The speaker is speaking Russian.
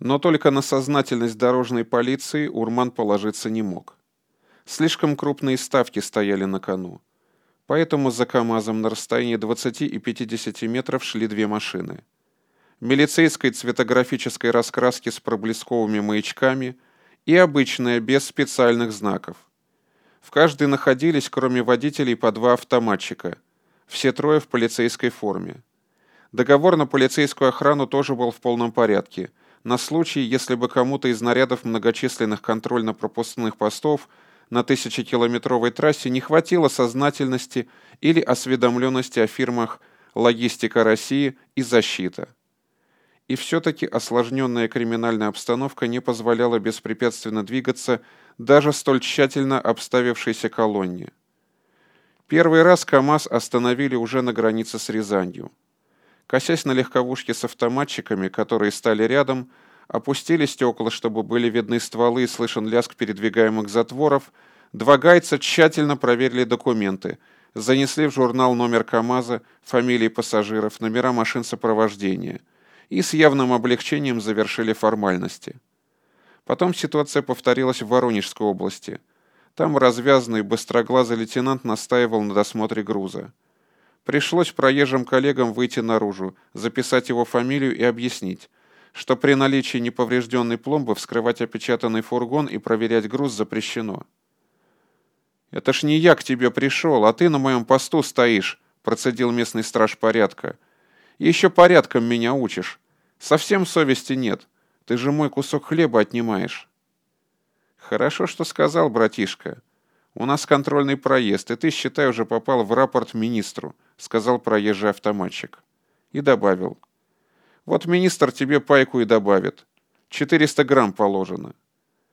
Но только на сознательность дорожной полиции Урман положиться не мог. Слишком крупные ставки стояли на кону. Поэтому за КАМАЗом на расстоянии 20 и 50 метров шли две машины. Милицейской цветографической раскраски с проблесковыми маячками и обычная, без специальных знаков. В каждой находились, кроме водителей, по два автоматчика. Все трое в полицейской форме. Договор на полицейскую охрану тоже был в полном порядке, на случай, если бы кому-то из нарядов многочисленных контрольно-пропускных постов на тысячекилометровой трассе не хватило сознательности или осведомленности о фирмах «Логистика России» и «Защита». И все-таки осложненная криминальная обстановка не позволяла беспрепятственно двигаться даже столь тщательно обставившейся колонне. Первый раз КАМАЗ остановили уже на границе с Рязанью. Косясь на легковушки с автоматчиками, которые стали рядом, опустили стекла, чтобы были видны стволы и слышен лязг передвигаемых затворов, два гайца тщательно проверили документы, занесли в журнал номер КАМАЗа, фамилии пассажиров, номера машин сопровождения и с явным облегчением завершили формальности. Потом ситуация повторилась в Воронежской области. Там развязанный быстроглазый лейтенант настаивал на досмотре груза. Пришлось проезжим коллегам выйти наружу, записать его фамилию и объяснить, что при наличии неповрежденной пломбы вскрывать опечатанный фургон и проверять груз запрещено. «Это ж не я к тебе пришел, а ты на моем посту стоишь», — процедил местный страж порядка. «Еще порядком меня учишь. Совсем совести нет. Ты же мой кусок хлеба отнимаешь». «Хорошо, что сказал, братишка. У нас контрольный проезд, и ты, считай, уже попал в рапорт министру», — сказал проезжий автоматчик. И добавил. «Вот министр тебе пайку и добавит. 400 грамм положено.